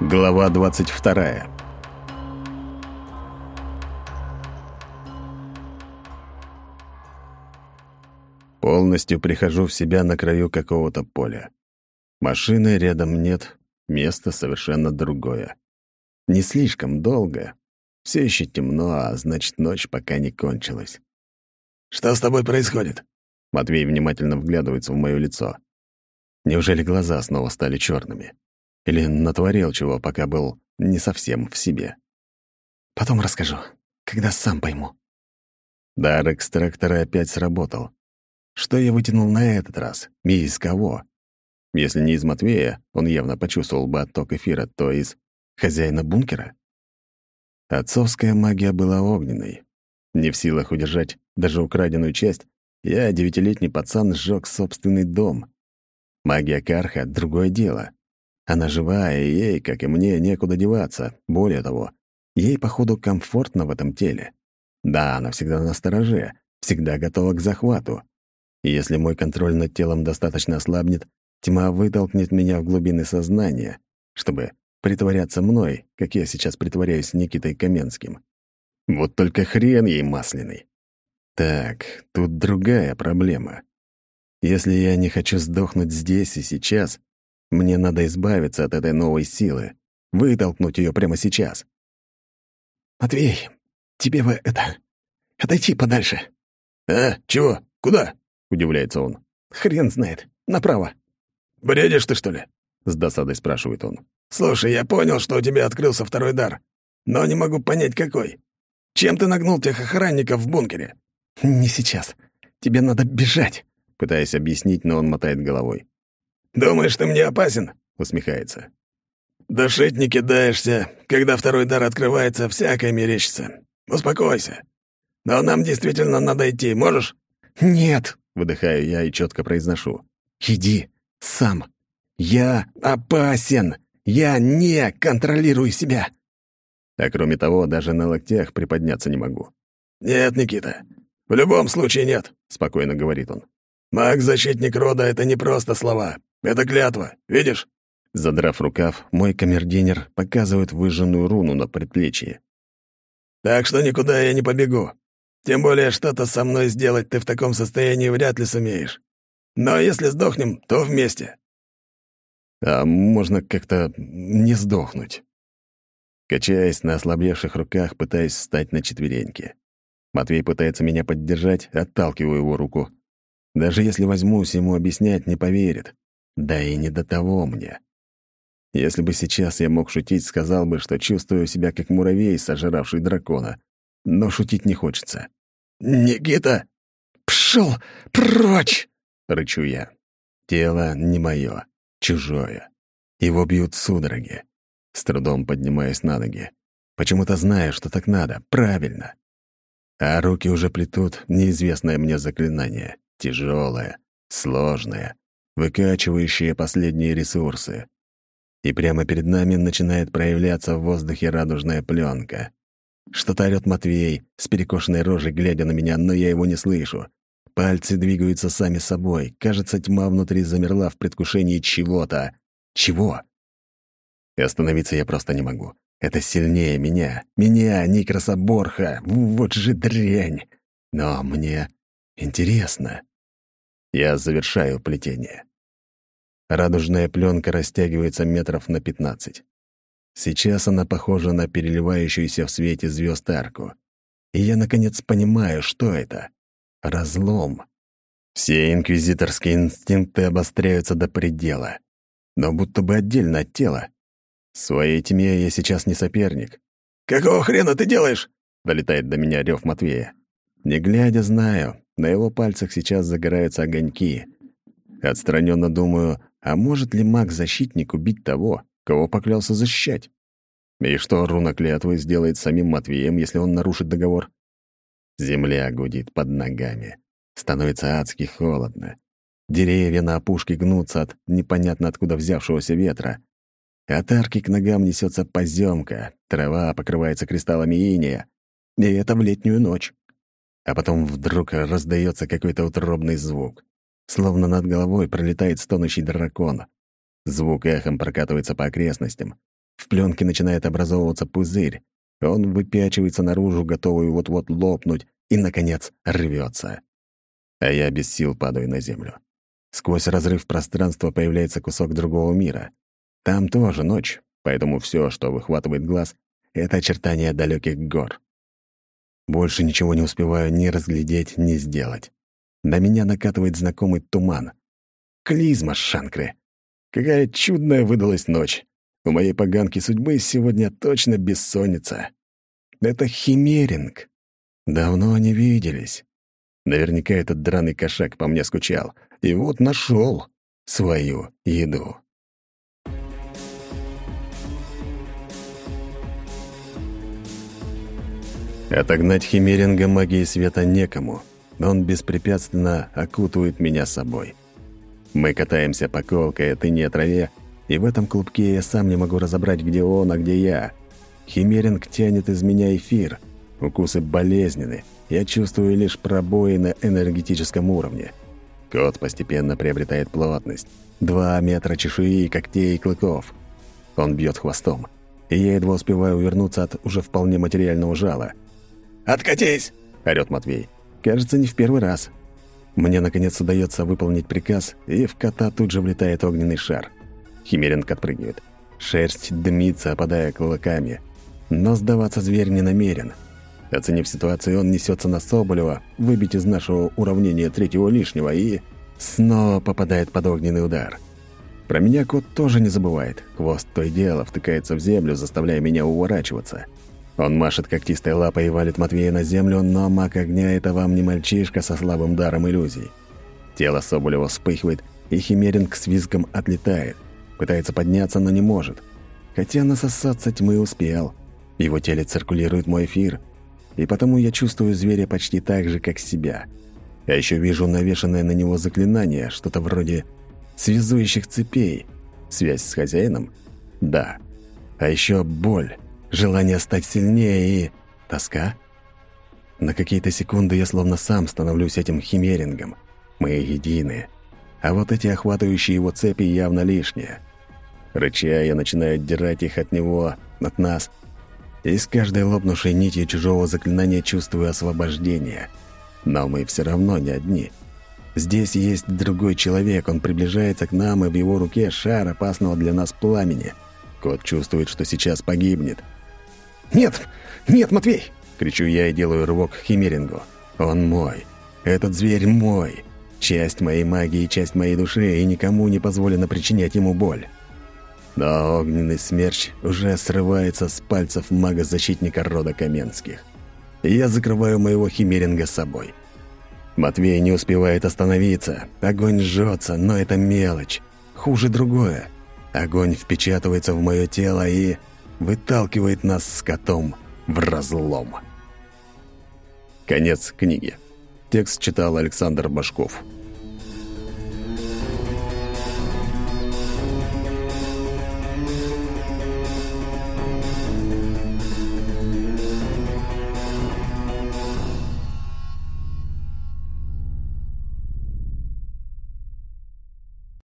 Глава 22. Полностью прихожу в себя на краю какого-то поля. Машины рядом нет, место совершенно другое. Не слишком долго. Все еще темно, а значит, ночь пока не кончилась. «Что с тобой происходит?» Матвей внимательно вглядывается в мое лицо. Неужели глаза снова стали черными? Или натворил чего, пока был не совсем в себе. Потом расскажу, когда сам пойму. Дар экстрактора опять сработал. Что я вытянул на этот раз? И из кого? Если не из Матвея, он явно почувствовал бы отток эфира, то из хозяина бункера. Отцовская магия была огненной. Не в силах удержать даже украденную часть, я, девятилетний пацан, сжег собственный дом. Магия Карха — другое дело. Она живая, и ей, как и мне, некуда деваться. Более того, ей, походу, комфортно в этом теле. Да, она всегда на стороже, всегда готова к захвату. И если мой контроль над телом достаточно ослабнет, тьма вытолкнет меня в глубины сознания, чтобы притворяться мной, как я сейчас притворяюсь Никитой Каменским. Вот только хрен ей масляный. Так, тут другая проблема. Если я не хочу сдохнуть здесь и сейчас, мне надо избавиться от этой новой силы, вытолкнуть ее прямо сейчас. «Матвей, тебе бы это... отойти подальше». «А? Чего? Куда?» — удивляется он. «Хрен знает. Направо». «Бредишь ты, что ли?» — с досадой спрашивает он. «Слушай, я понял, что у тебя открылся второй дар, но не могу понять, какой. Чем ты нагнул тех охранников в бункере?» «Не сейчас. Тебе надо бежать», — пытаясь объяснить, но он мотает головой. «Думаешь, ты мне опасен?» — усмехается. «Душить не кидаешься. Когда второй дар открывается, всякое мерещится. Успокойся. Но нам действительно надо идти. Можешь?» «Нет», — выдыхаю я и четко произношу. «Иди, сам. Я опасен. Я не контролирую себя». А кроме того, даже на локтях приподняться не могу. «Нет, Никита, в любом случае нет», — спокойно говорит он. «Маг-защитник рода — это не просто слова. Это клятва, видишь?» Задрав рукав, мой камердинер показывает выжженную руну на предплечье. «Так что никуда я не побегу. Тем более что-то со мной сделать ты в таком состоянии вряд ли сумеешь. Но если сдохнем, то вместе». «А можно как-то не сдохнуть?» Качаясь на ослабевших руках, пытаясь встать на четвереньки. Матвей пытается меня поддержать, отталкиваю его руку. Даже если возьмусь ему объяснять, не поверит. Да и не до того мне. Если бы сейчас я мог шутить, сказал бы, что чувствую себя как муравей, сожравший дракона. Но шутить не хочется. «Никита! Пшел прочь!» — рычу я. Тело не мое, чужое. Его бьют судороги. С трудом поднимаясь на ноги. Почему-то знаю, что так надо, правильно. А руки уже плетут неизвестное мне заклинание. Тяжелое, сложное, выкачивающие последние ресурсы. И прямо перед нами начинает проявляться в воздухе радужная пленка. Что-то орёт Матвей, с перекошенной рожей, глядя на меня, но я его не слышу. Пальцы двигаются сами собой. Кажется, тьма внутри замерла в предвкушении чего-то. Чего? И остановиться я просто не могу. Это сильнее меня. Меня, Никроса Борха. Вот же дрянь. Но мне интересно. Я завершаю плетение. Радужная пленка растягивается метров на пятнадцать. Сейчас она похожа на переливающуюся в свете звезд арку. И я, наконец, понимаю, что это. Разлом. Все инквизиторские инстинкты обостряются до предела. Но будто бы отдельно от тела. В своей тьме я сейчас не соперник. «Какого хрена ты делаешь?» — долетает до меня рев Матвея. Не глядя, знаю, на его пальцах сейчас загораются огоньки. Отстраненно думаю, а может ли маг-защитник убить того, кого поклялся защищать? И что руна клятвы сделает самим Матвеем, если он нарушит договор? Земля гудит под ногами. Становится адски холодно. Деревья на опушке гнутся от непонятно откуда взявшегося ветра. От арки к ногам несется поземка, трава покрывается кристаллами иния. И это в летнюю ночь. А потом вдруг раздается какой-то утробный звук. Словно над головой пролетает стонущий дракон. Звук эхом прокатывается по окрестностям. В пленке начинает образовываться пузырь. Он выпячивается наружу, готовый вот-вот лопнуть, и, наконец, рвется. А я без сил падаю на землю. Сквозь разрыв пространства появляется кусок другого мира. Там тоже ночь, поэтому все, что выхватывает глаз, — это очертания далеких гор. Больше ничего не успеваю ни разглядеть, ни сделать. На меня накатывает знакомый туман. Клизма, шанкры! Какая чудная выдалась ночь! У моей поганки судьбы сегодня точно бессонница. Это химеринг. Давно не виделись. Наверняка этот драный кошак по мне скучал. И вот нашел свою еду. Отогнать химеринга магии света некому. Он беспрепятственно окутывает меня собой. Мы катаемся по колкой тыне траве, и в этом клубке я сам не могу разобрать, где он, а где я. Химеринг тянет из меня эфир. Укусы болезненны. Я чувствую лишь пробои на энергетическом уровне. Кот постепенно приобретает плотность. Два метра чешуи, когтей и клыков. Он бьет хвостом, и я едва успеваю увернуться от уже вполне материального жала — «Откатись!» — орёт Матвей. Кажется, не в первый раз. Мне, наконец, удается выполнить приказ, и в кота тут же влетает огненный шар. Химеринг отпрыгивает. Шерсть дымится, опадая клыками. Но сдаваться зверь не намерен. Оценив ситуацию, он несется на Соболева, выбить из нашего уравнения третьего лишнего и... Снова попадает под огненный удар. Про меня кот тоже не забывает. Хвост то и дело втыкается в землю, заставляя меня уворачиваться. Он машет когтистой лапой и валит Матвея на землю, но маг огня — это вам не мальчишка со слабым даром иллюзий. Тело Соболева вспыхивает, и Химеринг с визгом отлетает. Пытается подняться, но не может. Хотя насосаться тьмы успел. В его теле циркулирует мой эфир, и потому я чувствую зверя почти так же, как себя. Я еще вижу навешанное на него заклинание, что-то вроде связующих цепей. Связь с хозяином? Да. А еще боль желание стать сильнее и... тоска? На какие-то секунды я словно сам становлюсь этим химерингом. Мы едины. А вот эти охватывающие его цепи явно лишние. Рыча, я начинаю отдирать их от него, от нас. И с каждой лопнувшей нитью чужого заклинания чувствую освобождение. Но мы все равно не одни. Здесь есть другой человек, он приближается к нам, и в его руке шар опасного для нас пламени. Кот чувствует, что сейчас погибнет. «Нет! Нет, Матвей!» — кричу я и делаю рывок к Химерингу. «Он мой. Этот зверь мой. Часть моей магии, часть моей души, и никому не позволено причинять ему боль». Но огненный смерч уже срывается с пальцев мага-защитника рода Каменских. Я закрываю моего химеринга собой. Матвей не успевает остановиться. Огонь жжется, но это мелочь. Хуже другое. Огонь впечатывается в мое тело и выталкивает нас с котом в разлом. Конец книги. Текст читал Александр Башков.